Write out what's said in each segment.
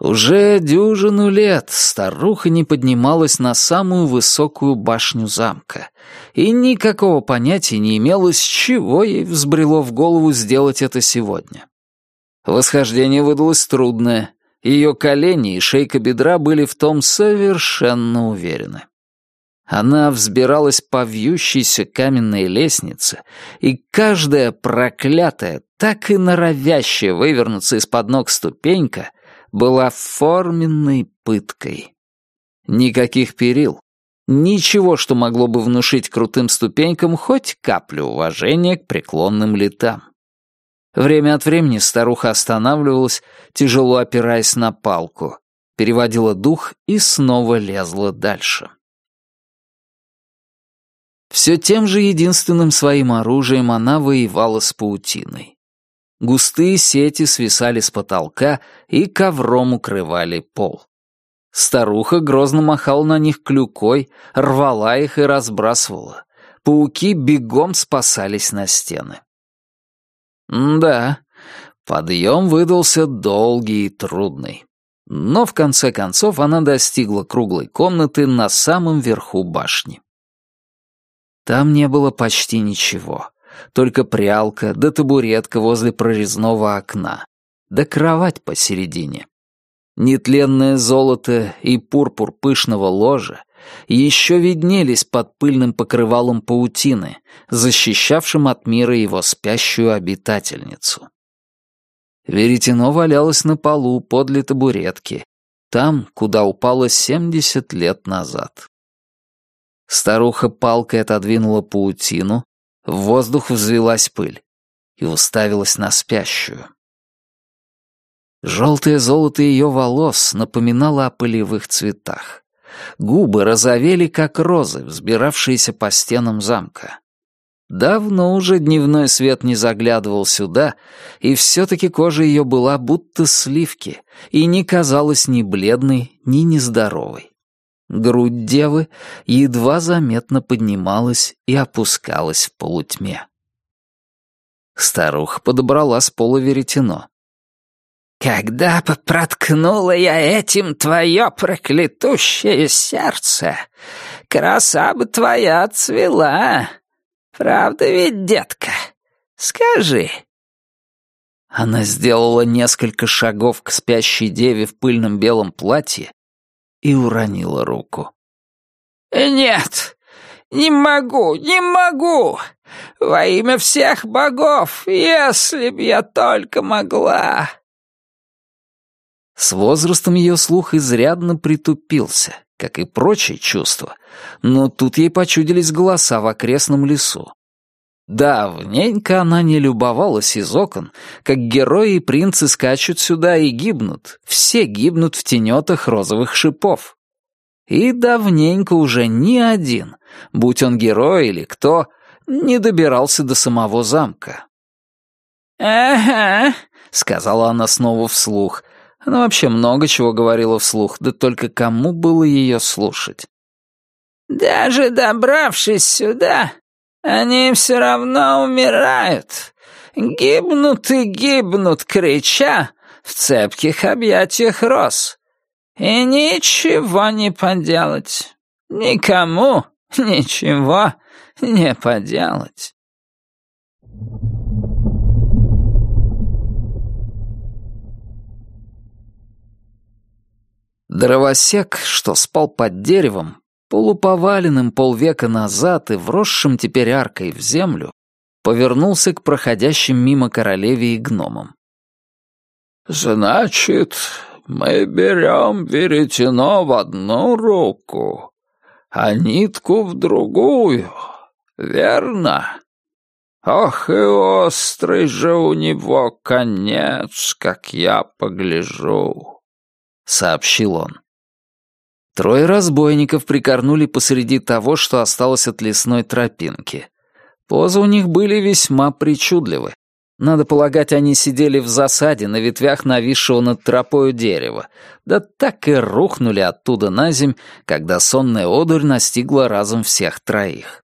Уже дюжину лет старуха не поднималась на самую высокую башню замка, и никакого понятия не имела, с чего ей взбрело в голову сделать это сегодня. Восхождение выдалось трудное, ее колени и шейка бедра были в том совершенно уверены. Она взбиралась по вьющейся каменной лестнице, и каждая проклятая, так и норовящая вывернуться из-под ног ступенька была форменной пыткой. Никаких перил, ничего, что могло бы внушить крутым ступенькам хоть каплю уважения к преклонным летам. Время от времени старуха останавливалась, тяжело опираясь на палку, переводила дух и снова лезла дальше. Все тем же единственным своим оружием она воевала с паутиной. Густые сети свисали с потолка и ковром укрывали пол. Старуха грозно махала на них клюкой, рвала их и разбрасывала. Пауки бегом спасались на стены. Да, подъем выдался долгий и трудный. Но в конце концов она достигла круглой комнаты на самом верху башни. Там не было почти ничего. Только прялка да табуретка возле прорезного окна. Да кровать посередине. Нетленное золото и пурпур пышного ложа еще виднелись под пыльным покрывалом паутины, защищавшим от мира его спящую обитательницу. Веретено валялось на полу подле табуретки, там, куда упало семьдесят лет назад. Старуха палкой отодвинула паутину, в воздух взвелась пыль и уставилась на спящую. Желтое золото ее волос напоминало о полевых цветах. Губы розовели, как розы, взбиравшиеся по стенам замка. Давно уже дневной свет не заглядывал сюда, и все-таки кожа ее была будто сливки и не казалась ни бледной, ни нездоровой. Грудь девы едва заметно поднималась и опускалась в полутьме. Старуха подобрала с пола веретено. «Когда проткнула я этим твое проклятущее сердце, краса бы твоя цвела. Правда ведь, детка? Скажи». Она сделала несколько шагов к спящей деве в пыльном белом платье и уронила руку. «Нет, не могу, не могу! Во имя всех богов, если б я только могла!» С возрастом ее слух изрядно притупился, как и прочие чувства, но тут ей почудились голоса в окрестном лесу. Давненько она не любовалась из окон, как герои и принцы скачут сюда и гибнут, все гибнут в тенетах розовых шипов. И давненько уже ни один, будь он герой или кто, не добирался до самого замка. «Ага», — сказала она снова вслух. Она вообще много чего говорила вслух, да только кому было ее слушать. «Даже добравшись сюда, они все равно умирают. Гибнут и гибнут, крича в цепких объятиях роз. И ничего не поделать. Никому ничего не поделать. Дровосек, что спал под деревом, полуповаленным полвека назад и вросшим теперь аркой в землю, повернулся к проходящим мимо королеве и гномам. «Значит, мы берем веретено в одну руку, а нитку в другую, верно? Ох и острый же у него конец, как я погляжу», — сообщил он. Трое разбойников прикорнули посреди того, что осталось от лесной тропинки. Позы у них были весьма причудливы. Надо полагать, они сидели в засаде на ветвях нависшего над тропою дерева, да так и рухнули оттуда на земь, когда сонная одурь настигла разом всех троих.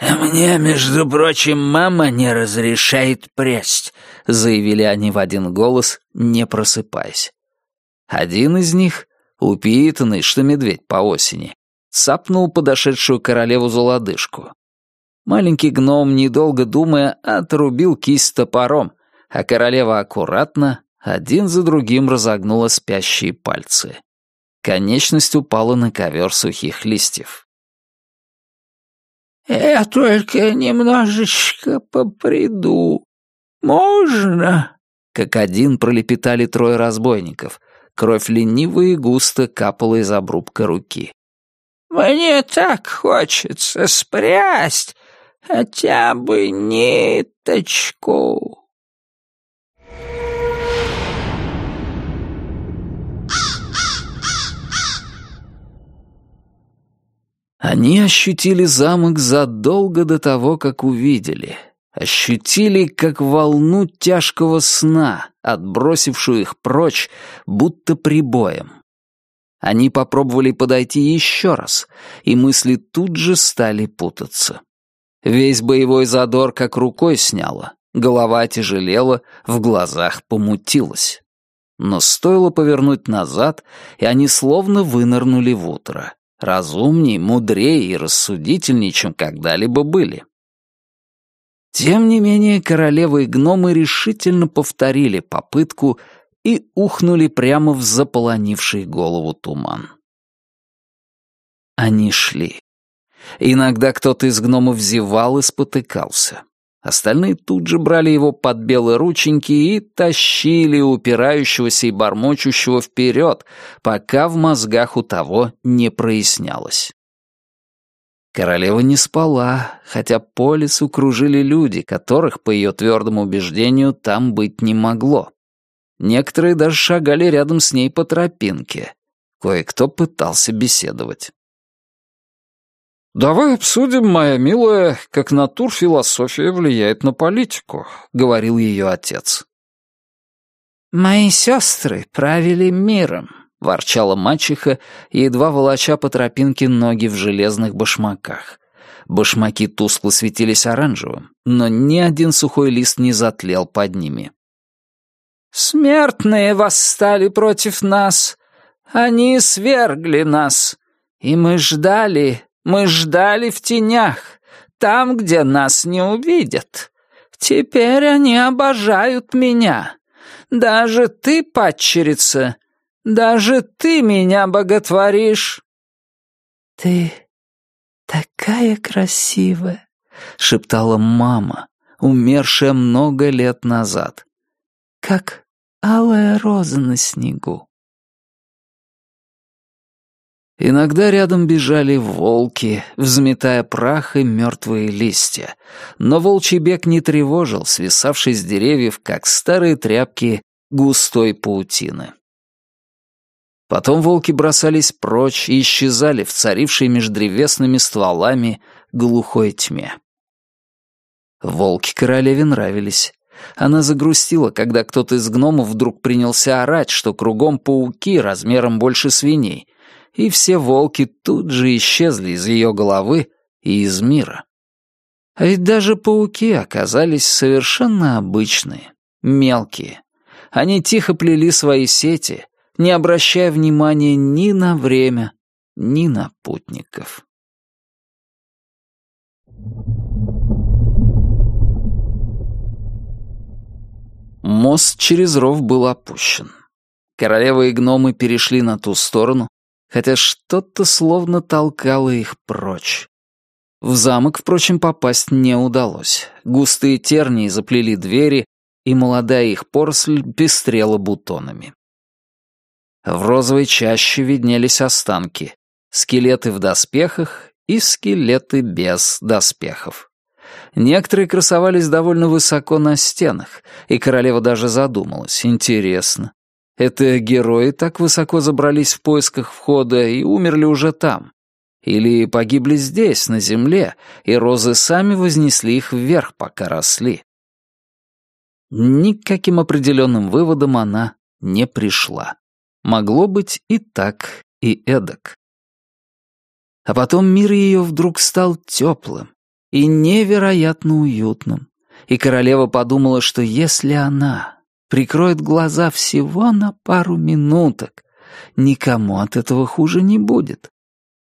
«Мне, между прочим, мама не разрешает престь», — заявили они в один голос, не просыпаясь. Один из них, упитанный, что медведь по осени, цапнул подошедшую королеву за лодыжку. Маленький гном, недолго думая, отрубил кисть топором, а королева аккуратно, один за другим разогнула спящие пальцы. Конечность упала на ковер сухих листьев. «Я только немножечко поприду. Можно?» Как один пролепетали трое разбойников. Кровь лениво и густо капала из обрубка руки. «Мне так хочется спрясть хотя бы ниточку». Они ощутили замок задолго до того, как увидели. Ощутили, как волну тяжкого сна, отбросившую их прочь, будто прибоем. Они попробовали подойти еще раз, и мысли тут же стали путаться. Весь боевой задор как рукой сняло, голова тяжелела, в глазах помутилась. Но стоило повернуть назад, и они словно вынырнули в утро разумней, мудрее и рассудительней, чем когда-либо были. Тем не менее, королевы и гномы решительно повторили попытку и ухнули прямо в заполонивший голову туман. Они шли. Иногда кто-то из гномов зевал и спотыкался. Остальные тут же брали его под белые рученьки и тащили упирающегося и бормочущего вперед, пока в мозгах у того не прояснялось. Королева не спала, хотя по лесу кружили люди, которых, по ее твердому убеждению, там быть не могло. Некоторые даже шагали рядом с ней по тропинке. Кое-кто пытался беседовать. «Давай обсудим, моя милая, как натурфилософия влияет на политику», — говорил ее отец. «Мои сестры правили миром», — ворчала мачеха, едва волоча по тропинке ноги в железных башмаках. Башмаки тускло светились оранжевым, но ни один сухой лист не затлел под ними. «Смертные восстали против нас. Они свергли нас. И мы ждали, мы ждали в тенях, там, где нас не увидят. Теперь они обожают меня. Даже ты, падчерица, даже ты меня боготворишь». «Ты такая красивая», — шептала мама, умершая много лет назад, «как алая роза на снегу». Иногда рядом бежали волки, взметая прах и мертвые листья, но волчий бег не тревожил свисавший с деревьев, как старые тряпки, густой паутины. Потом волки бросались прочь и исчезали в царившей между древесными стволами глухой тьме. Волки королеве нравились. Она загрустила, когда кто-то из гномов вдруг принялся орать, что кругом пауки размером больше свиней, и все волки тут же исчезли из ее головы и из мира. А ведь даже пауки оказались совершенно обычные, мелкие. Они тихо плели свои сети, не обращая внимания ни на время, ни на путников. Мост через ров был опущен. Королева и гномы перешли на ту сторону, хотя что-то словно толкало их прочь. В замок, впрочем, попасть не удалось. Густые тернии заплели двери, и молодая их поросль пестрела бутонами. В розовой чаще виднелись останки, скелеты в доспехах и скелеты без доспехов. Некоторые красовались довольно высоко на стенах, и королева даже задумалась. Интересно, это герои так высоко забрались в поисках входа и умерли уже там? Или погибли здесь, на земле, и розы сами вознесли их вверх, пока росли? Никаким определенным выводом она не пришла. Могло быть и так, и эдак. А потом мир ее вдруг стал теплым и невероятно уютным, и королева подумала, что если она, прикроет глаза всего на пару минуток. Никому от этого хуже не будет.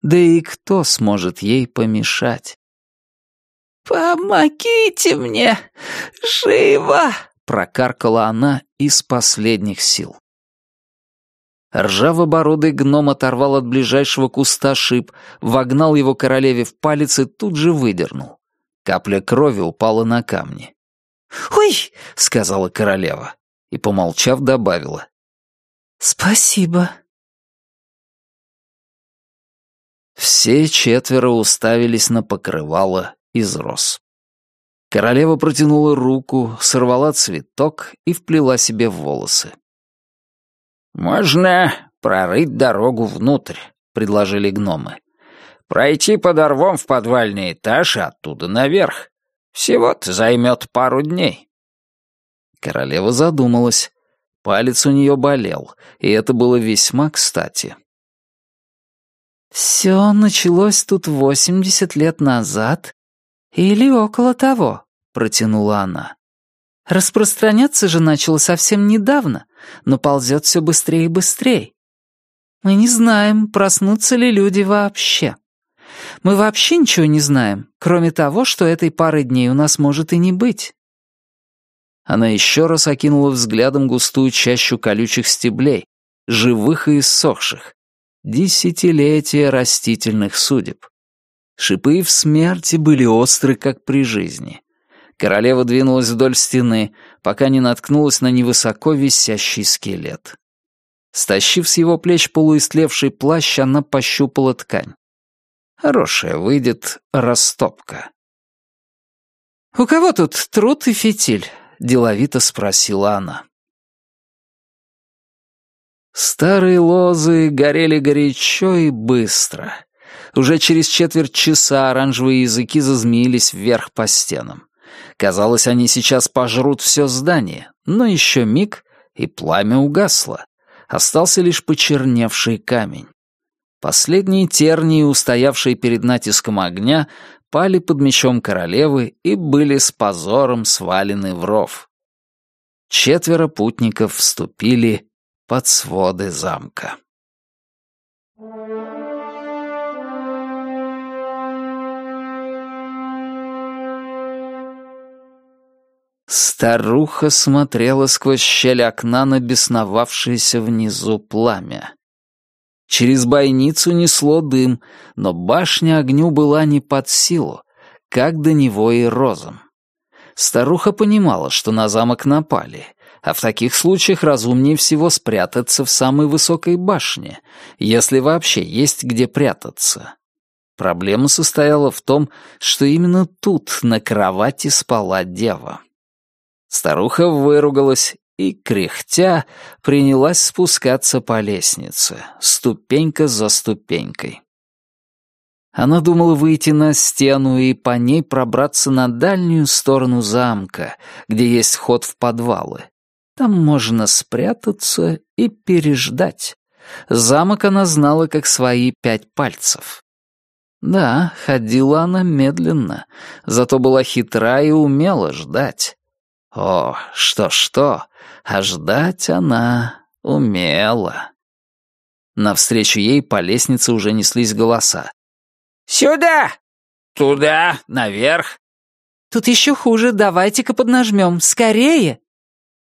Да и кто сможет ей помешать? «Помогите мне! Живо!» — прокаркала она из последних сил. Ржавобородый гном оторвал от ближайшего куста шип, вогнал его королеве в палец и тут же выдернул. Капля крови упала на камни. «Ой!» — сказала королева и, помолчав, добавила. «Спасибо». Все четверо уставились на покрывало из роз. Королева протянула руку, сорвала цветок и вплела себе в волосы. «Можно прорыть дорогу внутрь», — предложили гномы. «Пройти под орвом в подвальный этаж и оттуда наверх. Всего-то займет пару дней». Королева задумалась. Палец у нее болел, и это было весьма кстати. «Все началось тут восемьдесят лет назад или около того», — протянула она. Распространяться же начало совсем недавно, но ползет все быстрее и быстрее. Мы не знаем, проснутся ли люди вообще. Мы вообще ничего не знаем, кроме того, что этой пары дней у нас может и не быть. Она еще раз окинула взглядом густую чащу колючих стеблей, живых и иссохших. Десятилетия растительных судеб. Шипы в смерти были остры, как при жизни. Королева двинулась вдоль стены, пока не наткнулась на невысоко висящий скелет. Стащив с его плеч полуистлевший плащ, она пощупала ткань. Хорошая выйдет растопка. «У кого тут труд и фитиль?» — деловито спросила она. Старые лозы горели горячо и быстро. Уже через четверть часа оранжевые языки зазмеились вверх по стенам. Казалось, они сейчас пожрут все здание, но еще миг, и пламя угасло. Остался лишь почерневший камень. Последние тернии, устоявшие перед натиском огня, пали под мечом королевы и были с позором свалены в ров. Четверо путников вступили под своды замка. Старуха смотрела сквозь щель окна на бесновавшееся внизу пламя. Через бойницу несло дым, но башня огню была не под силу, как до него и розам. Старуха понимала, что на замок напали, а в таких случаях разумнее всего спрятаться в самой высокой башне, если вообще есть где прятаться. Проблема состояла в том, что именно тут на кровати спала дева. Старуха выругалась и, кряхтя, принялась спускаться по лестнице, ступенька за ступенькой. Она думала выйти на стену и по ней пробраться на дальнюю сторону замка, где есть вход в подвалы. Там можно спрятаться и переждать. Замок она знала как свои пять пальцев. Да, ходила она медленно, зато была хитра и умела ждать. О, что-что, а ждать она умела. Навстречу ей по лестнице уже неслись голоса. «Сюда! Туда! Наверх!» «Тут еще хуже, давайте-ка поднажмем. Скорее!»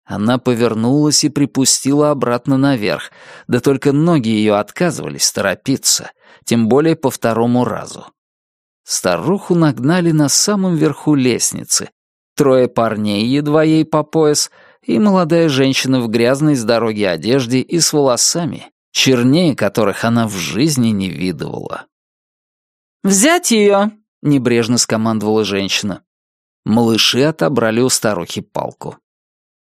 Она повернулась и припустила обратно наверх, да только ноги ее отказывались торопиться, тем более по второму разу. Старуху нагнали на самом верху лестницы, трое парней, едва ей по пояс, и молодая женщина в грязной с дороги одежде и с волосами, чернее которых она в жизни не видывала. «Взять ее!» — небрежно скомандовала женщина. Малыши отобрали у старухи палку.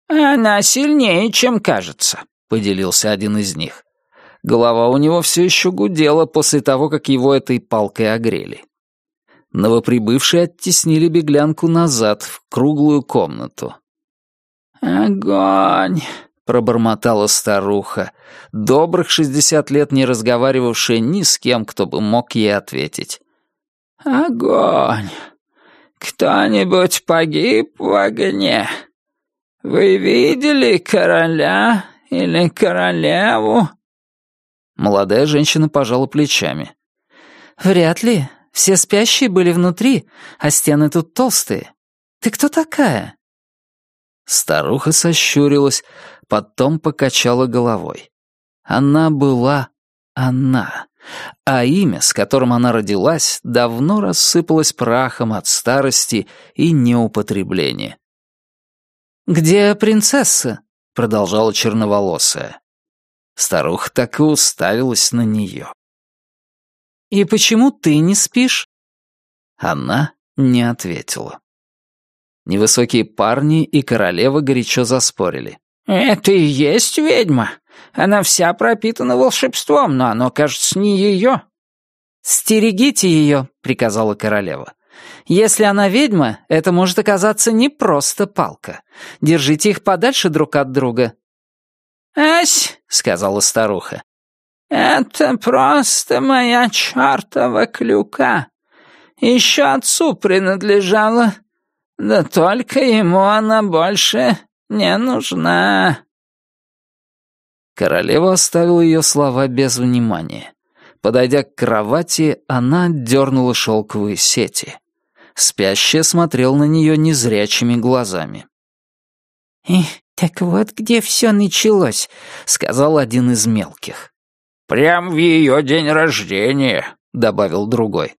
«Она сильнее, чем кажется», — поделился один из них. Голова у него все еще гудела после того, как его этой палкой огрели. Новоприбывшие оттеснили беглянку назад, в круглую комнату. «Огонь!» — пробормотала старуха, добрых шестьдесят лет не разговаривавшая ни с кем, кто бы мог ей ответить. «Огонь! Кто-нибудь погиб в огне? Вы видели короля или королеву?» Молодая женщина пожала плечами. «Вряд ли. Все спящие были внутри, а стены тут толстые. Ты кто такая?» Старуха сощурилась, потом покачала головой. Она была она, а имя, с которым она родилась, давно рассыпалось прахом от старости и неупотребления. «Где принцесса?» — продолжала черноволосая. Старуха так и уставилась на нее. «И почему ты не спишь?» Она не ответила. Невысокие парни и королева горячо заспорили. «Это и есть ведьма. Она вся пропитана волшебством, но оно, кажется, не ее». «Стерегите ее», — приказала королева. «Если она ведьма, это может оказаться не просто палка. Держите их подальше друг от друга». «Ась», — сказала старуха, — «это просто моя чертова клюка. Еще отцу принадлежала, да только ему она больше не нужна». Королева оставила ее слова без внимания. Подойдя к кровати, она дернула шелковые сети. Спящая смотрел на нее незрячими глазами. «И так вот где все началось», — сказал один из мелких. «Прям в ее день рождения», — добавил другой.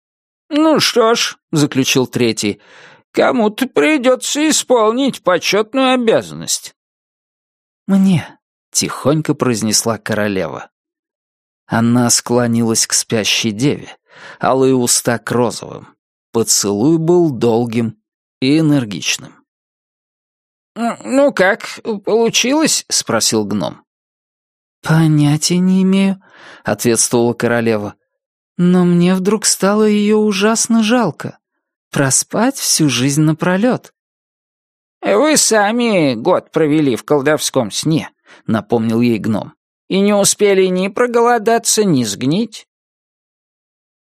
«Ну что ж», — заключил третий, — «кому-то придется исполнить почетную обязанность». «Мне», — тихонько произнесла королева. Она склонилась к спящей деве, алые уста к розовым. Поцелуй был долгим и энергичным. «Ну как, получилось?» — спросил гном. «Понятия не имею», — ответствовала королева. «Но мне вдруг стало ее ужасно жалко. Проспать всю жизнь напролет». «Вы сами год провели в колдовском сне», — напомнил ей гном. «И не успели ни проголодаться, ни сгнить».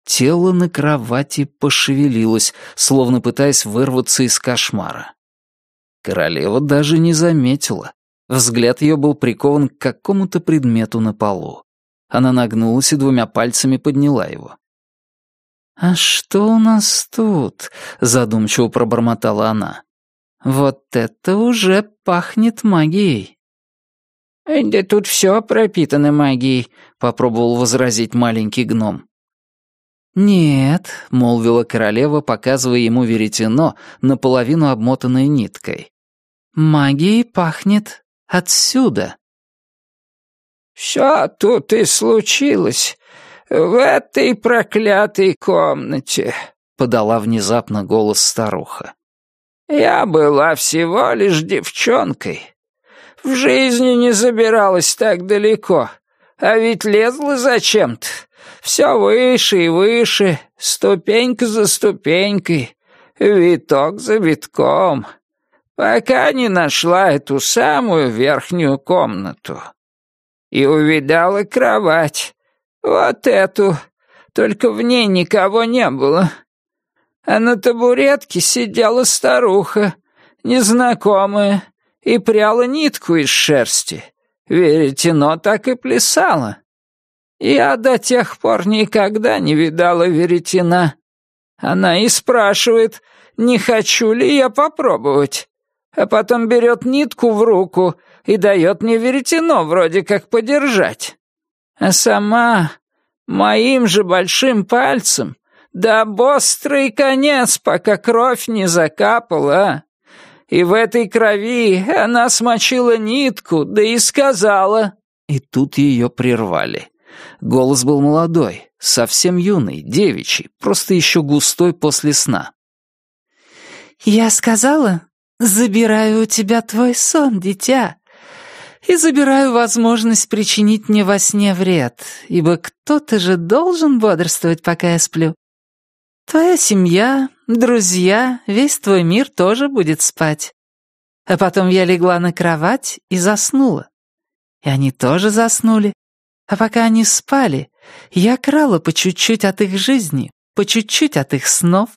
Тело на кровати пошевелилось, словно пытаясь вырваться из кошмара. Королева даже не заметила. Взгляд ее был прикован к какому-то предмету на полу. Она нагнулась и двумя пальцами подняла его. «А что у нас тут?» — задумчиво пробормотала она. «Вот это уже пахнет магией». «Да тут все пропитано магией», — попробовал возразить маленький гном. «Нет», — молвила королева, показывая ему веретено, наполовину обмотанное ниткой. «Магией пахнет отсюда». «Все тут и случилось в этой проклятой комнате», — подала внезапно голос старуха. «Я была всего лишь девчонкой. В жизни не забиралась так далеко, а ведь лезла зачем-то. Все выше и выше, ступенька за ступенькой, виток за витком, пока не нашла эту самую верхнюю комнату. И увидала кровать, вот эту, только в ней никого не было. А на табуретке сидела старуха, незнакомая, и пряла нитку из шерсти. Веретено так и плясало. Я до тех пор никогда не видала веретена. Она и спрашивает, не хочу ли я попробовать. А потом берет нитку в руку и дает мне веретено вроде как подержать. А сама моим же большим пальцем да острый конец, пока кровь не закапала. И в этой крови она смочила нитку, да и сказала. И тут ее прервали. Голос был молодой, совсем юный, девичий, просто еще густой после сна. «Я сказала, забираю у тебя твой сон, дитя, и забираю возможность причинить мне во сне вред, ибо кто-то же должен бодрствовать, пока я сплю. Твоя семья, друзья, весь твой мир тоже будет спать. А потом я легла на кровать и заснула. И они тоже заснули. А пока они спали, я крала по чуть-чуть от их жизни, по чуть-чуть от их снов.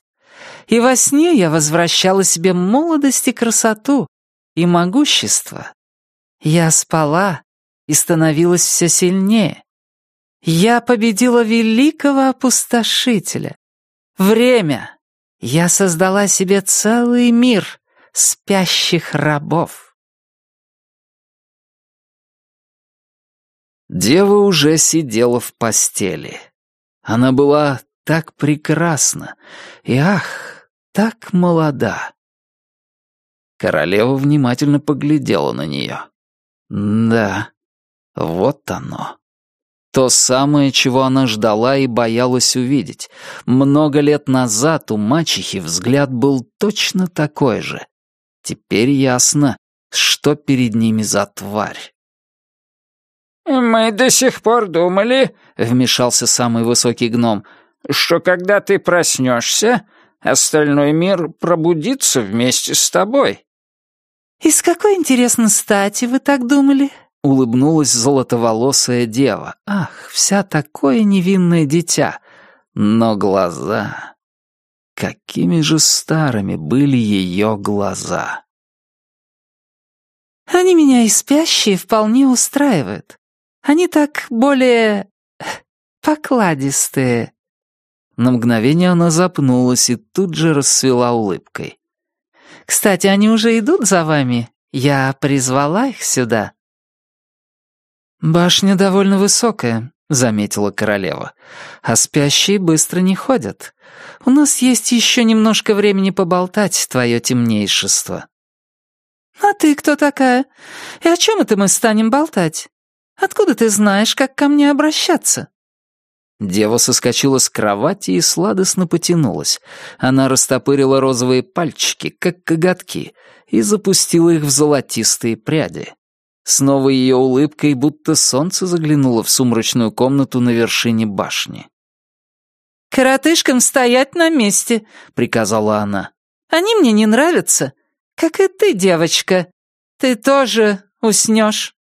И во сне я возвращала себе молодость и красоту, и могущество. Я спала и становилась все сильнее. Я победила великого опустошителя. Время. Я создала себе целый мир спящих рабов. Дева уже сидела в постели. Она была так прекрасна и, ах, так молода. Королева внимательно поглядела на нее. Да, вот оно. То самое, чего она ждала и боялась увидеть. Много лет назад у мачехи взгляд был точно такой же. Теперь ясно, что перед ними за тварь. «Мы до сих пор думали», — вмешался самый высокий гном, «что когда ты проснешься, остальной мир пробудится вместе с тобой». «Из какой, интересно, стати вы так думали?» Улыбнулась золотоволосая дева. Ах, вся такое невинное дитя. Но глаза... Какими же старыми были ее глаза. «Они меня и спящие вполне устраивают. Они так более... покладистые». На мгновение она запнулась и тут же расцвела улыбкой. «Кстати, они уже идут за вами. Я призвала их сюда». «Башня довольно высокая», — заметила королева. «А спящие быстро не ходят. У нас есть еще немножко времени поболтать, твое темнейшество». «А ты кто такая? И о чем это мы станем болтать? Откуда ты знаешь, как ко мне обращаться?» Дева соскочила с кровати и сладостно потянулась. Она растопырила розовые пальчики, как коготки, и запустила их в золотистые пряди. Снова ее улыбкой, будто солнце заглянуло в сумрачную комнату на вершине башни. «Коротышкам стоять на месте», — приказала она. «Они мне не нравятся, как и ты, девочка. Ты тоже уснешь».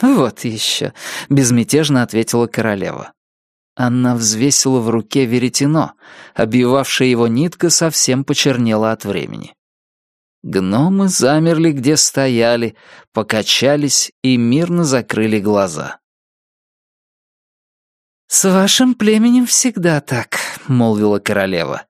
«Вот еще», — безмятежно ответила королева. Она взвесила в руке веретено, обвивавшая его нитка совсем почернела от времени. Гномы замерли, где стояли, покачались и мирно закрыли глаза. «С вашим племенем всегда так», — молвила королева.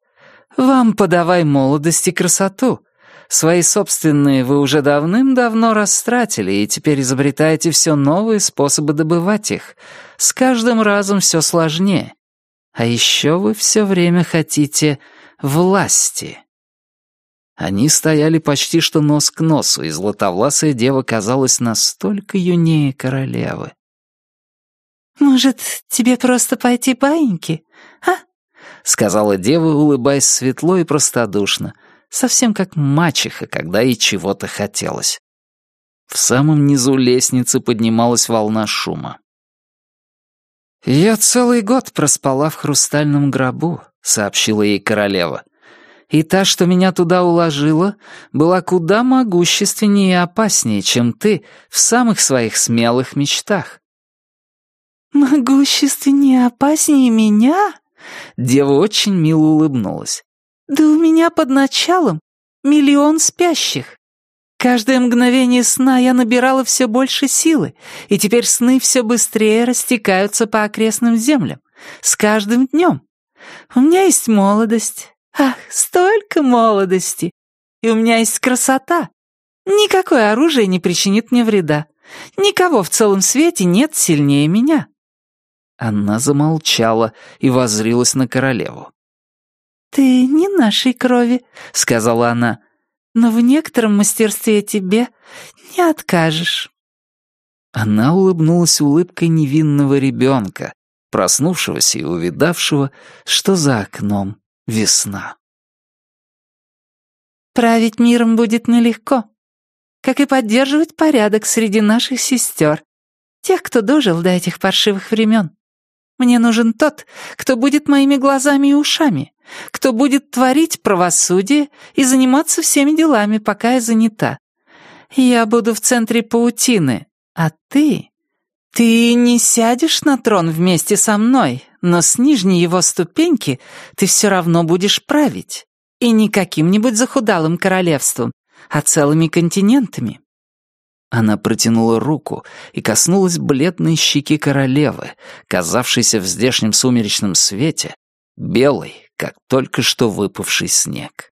«Вам подавай молодость и красоту. Свои собственные вы уже давным-давно растратили и теперь изобретаете все новые способы добывать их. С каждым разом все сложнее. А еще вы все время хотите власти». Они стояли почти что нос к носу, и златовласая дева казалась настолько юнее королевы. «Может, тебе просто пойти паиньки, а?» — сказала дева, улыбаясь светло и простодушно, совсем как мачеха, когда ей чего-то хотелось. В самом низу лестницы поднималась волна шума. «Я целый год проспала в хрустальном гробу», — сообщила ей королева и та, что меня туда уложила, была куда могущественнее и опаснее, чем ты в самых своих смелых мечтах». «Могущественнее и опаснее меня?» Дева очень мило улыбнулась. «Да у меня под началом миллион спящих. Каждое мгновение сна я набирала все больше силы, и теперь сны все быстрее растекаются по окрестным землям. С каждым днем. У меня есть молодость, Ах, столько молодости! И у меня есть красота. Никакое оружие не причинит мне вреда. Никого в целом свете нет сильнее меня». Она замолчала и воззрилась на королеву. «Ты не нашей крови», — сказала она, «но в некотором мастерстве тебе не откажешь». Она улыбнулась улыбкой невинного ребенка, проснувшегося и увидавшего, что за окном весна. Править миром будет нелегко, как и поддерживать порядок среди наших сестер, тех, кто дожил до этих паршивых времен. Мне нужен тот, кто будет моими глазами и ушами, кто будет творить правосудие и заниматься всеми делами, пока я занята. Я буду в центре паутины, а ты... Ты не сядешь на трон вместе со мной, но с нижней его ступеньки ты все равно будешь править. И не каким-нибудь захудалым королевством, а целыми континентами. Она протянула руку и коснулась бледной щеки королевы, казавшейся в здешнем сумеречном свете белой, как только что выпавший снег.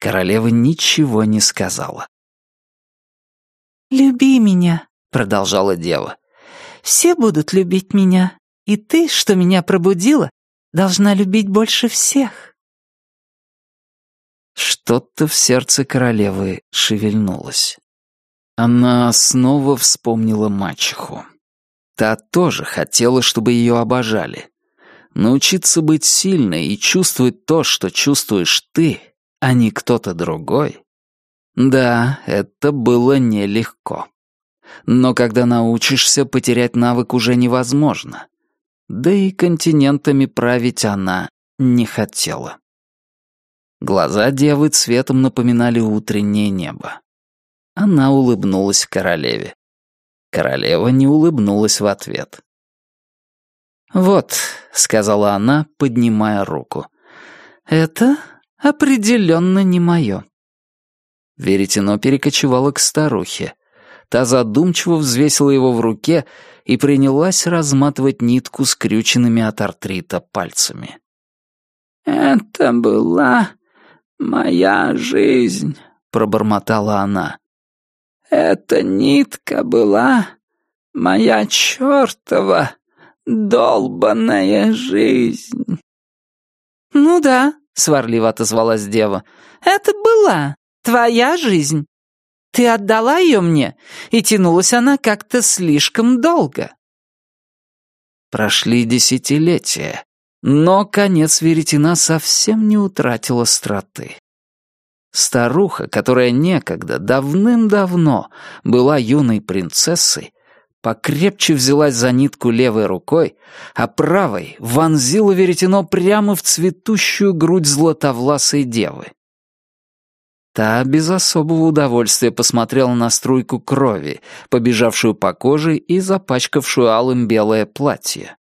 Королева ничего не сказала. «Люби меня», — продолжала дева. «Все будут любить меня, и ты, что меня пробудила, должна любить больше всех». Что-то в сердце королевы шевельнулось. Она снова вспомнила мачеху. Та тоже хотела, чтобы ее обожали. Научиться быть сильной и чувствовать то, что чувствуешь ты, а не кто-то другой. Да, это было нелегко. Но когда научишься, потерять навык уже невозможно. Да и континентами править она не хотела. Глаза девы цветом напоминали утреннее небо. Она улыбнулась королеве. Королева не улыбнулась в ответ. «Вот», — сказала она, поднимая руку, — «это определенно не мое». Веретено перекочевало к старухе. Та задумчиво взвесила его в руке и принялась разматывать нитку скрюченными от артрита пальцами. «Это была моя жизнь», — пробормотала она. «Эта нитка была моя чертова долбаная жизнь». «Ну да», — сварливо отозвалась дева, — «это была твоя жизнь. Ты отдала ее мне, и тянулась она как-то слишком долго». Прошли десятилетия, но конец веретена совсем не утратил остроты. Старуха, которая некогда, давным-давно, была юной принцессой, покрепче взялась за нитку левой рукой, а правой вонзила веретено прямо в цветущую грудь златовласой девы. Та без особого удовольствия посмотрела на струйку крови, побежавшую по коже и запачкавшую алым белое платье.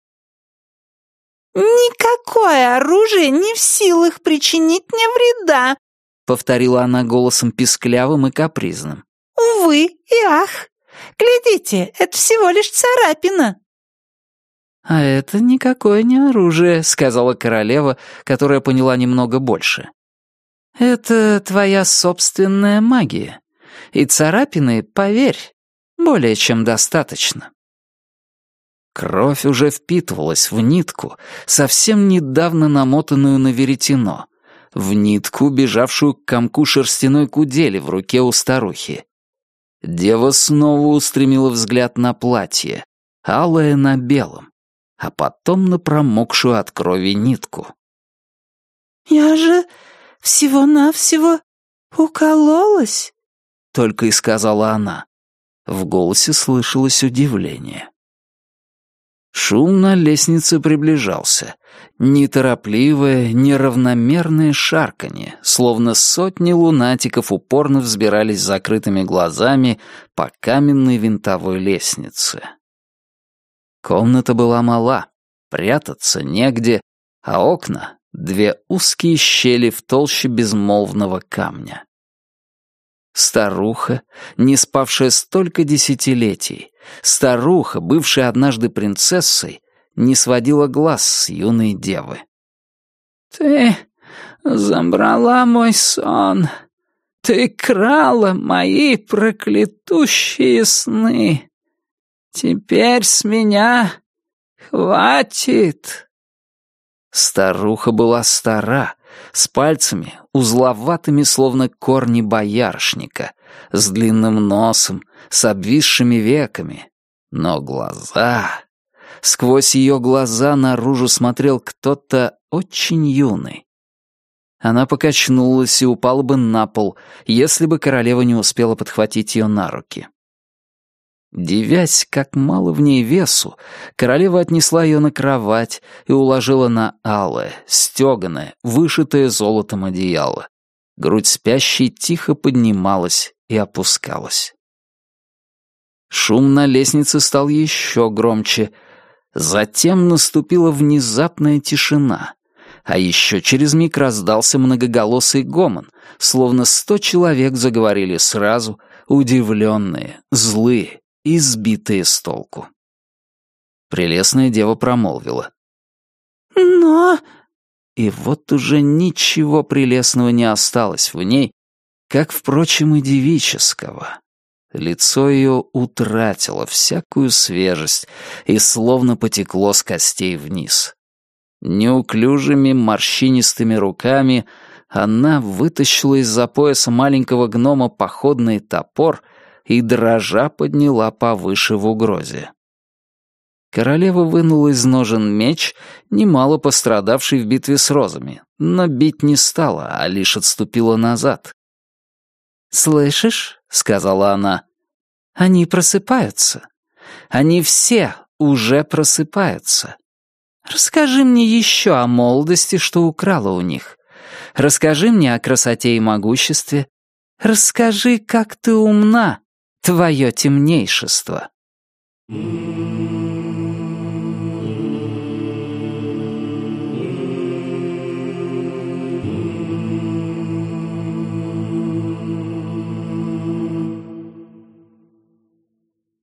«Никакое оружие не в силах причинить мне вреда», — повторила она голосом писклявым и капризным. «Увы и ах! Глядите, это всего лишь царапина!» «А это никакое не оружие», — сказала королева, которая поняла немного больше. «Это твоя собственная магия. И царапины, поверь, более чем достаточно». Кровь уже впитывалась в нитку, совсем недавно намотанную на веретено, в нитку, бежавшую к комку шерстяной кудели в руке у старухи. Дева снова устремила взгляд на платье, алое на белом, а потом на промокшую от крови нитку. «Я же всего-навсего укололась», — только и сказала она. В голосе слышалось удивление. Шум на лестнице приближался. Неторопливое, неравномерное шарканье, словно сотни лунатиков упорно взбирались закрытыми глазами по каменной винтовой лестнице. Комната была мала, прятаться негде, а окна — две узкие щели в толще безмолвного камня. Старуха, не спавшая столько десятилетий, старуха, бывшая однажды принцессой, не сводила глаз с юной девы. «Ты забрала мой сон. Ты крала мои проклятущие сны. Теперь с меня хватит». Старуха была стара, с пальцами, узловатыми, словно корни боярышника, с длинным носом, с обвисшими веками. Но глаза... Сквозь ее глаза наружу смотрел кто-то очень юный. Она покачнулась и упала бы на пол, если бы королева не успела подхватить ее на руки. Дивясь, как мало в ней весу, королева отнесла ее на кровать и уложила на алое, стеганое, вышитое золотом одеяло. Грудь спящей тихо поднималась и опускалась. Шум на лестнице стал еще громче. Затем наступила внезапная тишина. А еще через миг раздался многоголосый гомон, словно сто человек заговорили сразу, удивленные, злые, избитые с толку. Прелестная дева промолвила. «Но...» И вот уже ничего прелестного не осталось в ней, как, впрочем, и девического. Лицо ее утратило всякую свежесть и словно потекло с костей вниз. Неуклюжими морщинистыми руками она вытащила из-за пояса маленького гнома походный топор и дрожа подняла повыше в угрозе. Королева вынула из ножен меч, немало пострадавший в битве с розами, но бить не стала, а лишь отступила назад. «Слышишь?» — сказала она. «Они просыпаются. Они все уже просыпаются. Расскажи мне еще о молодости, что украла у них. Расскажи мне о красоте и могуществе. Расскажи, как ты умна, твое темнейшество».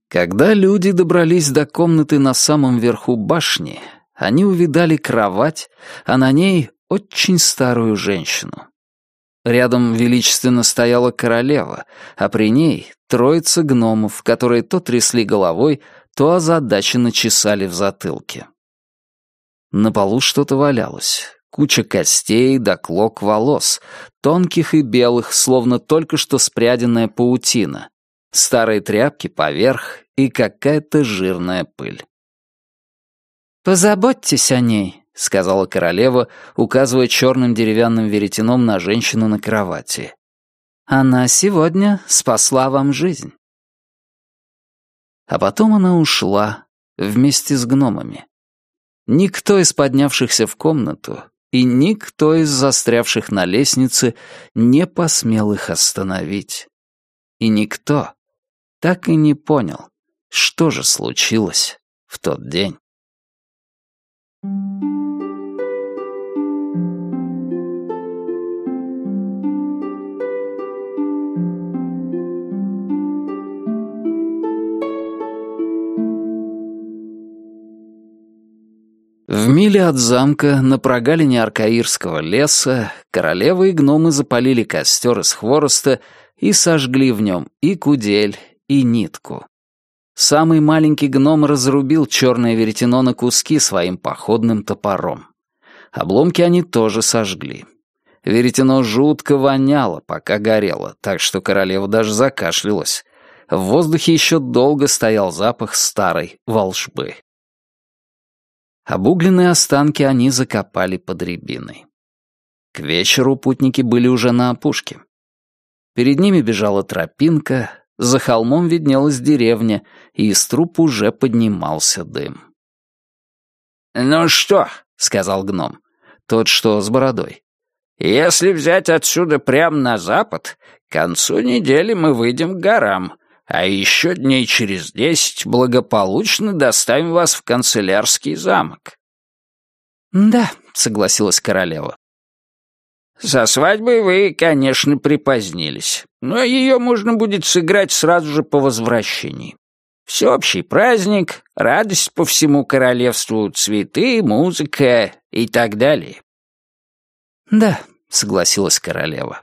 Когда люди добрались до комнаты на самом верху башни, они увидали кровать, а на ней очень старую женщину. Рядом величественно стояла королева, а при ней троица гномов, которые то трясли головой, то озадаченно чесали в затылке. На полу что-то валялось. Куча костей да клок волос, тонких и белых, словно только что спряденная паутина, старые тряпки поверх и какая-то жирная пыль. «Позаботьтесь о ней», — сказала королева, указывая черным деревянным веретеном на женщину на кровати. «Она сегодня спасла вам жизнь». А потом она ушла вместе с гномами. Никто из поднявшихся в комнату и никто из застрявших на лестнице не посмел их остановить. И никто так и не понял, что же случилось в тот день. Миле от замка, на прогалине Аркаирского леса, королева и гномы запалили костер из хвороста и сожгли в нем и кудель, и нитку. Самый маленький гном разрубил черное веретено на куски своим походным топором. Обломки они тоже сожгли. Веретено жутко воняло, пока горело, так что королева даже закашлялась. В воздухе еще долго стоял запах старой волшбы. Обугленные останки они закопали под рябиной. К вечеру путники были уже на опушке. Перед ними бежала тропинка, за холмом виднелась деревня, и из труб уже поднимался дым. «Ну что?» — сказал гном. Тот, что с бородой. «Если взять отсюда прямо на запад, к концу недели мы выйдем к горам, а еще дней через десять благополучно доставим вас в канцелярский замок». «Да», — согласилась королева. Со свадьбой вы, конечно, припозднились, но ее можно будет сыграть сразу же по возвращении. Всеобщий праздник, радость по всему королевству, цветы, музыка и так далее. «Да», — согласилась королева.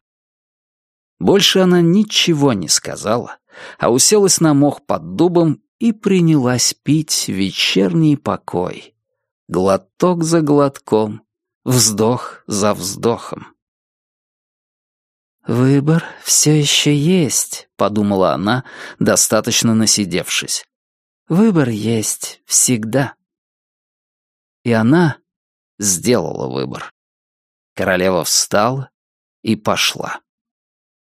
Больше она ничего не сказала, а уселась на мох под дубом и принялась пить вечерний покой. Глоток за глотком, вздох за вздохом. «Выбор все еще есть», — подумала она, достаточно насидевшись. «Выбор есть всегда». И она сделала выбор. Королева встала и пошла.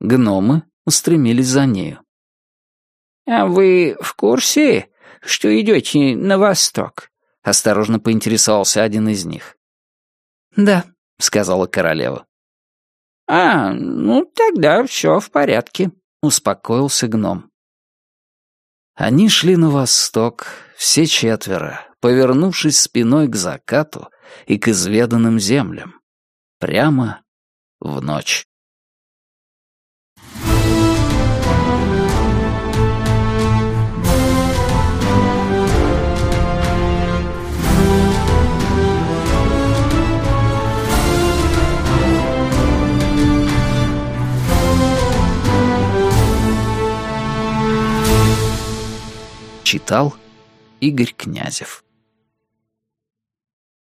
Гномы устремились за нею. «А вы в курсе, что идете на восток?» — осторожно поинтересовался один из них. «Да», — сказала королева. «А, ну тогда все в порядке», — успокоился гном. Они шли на восток, все четверо, повернувшись спиной к закату, и к изведанным землям. Прямо в ночь. Читал Игорь Князев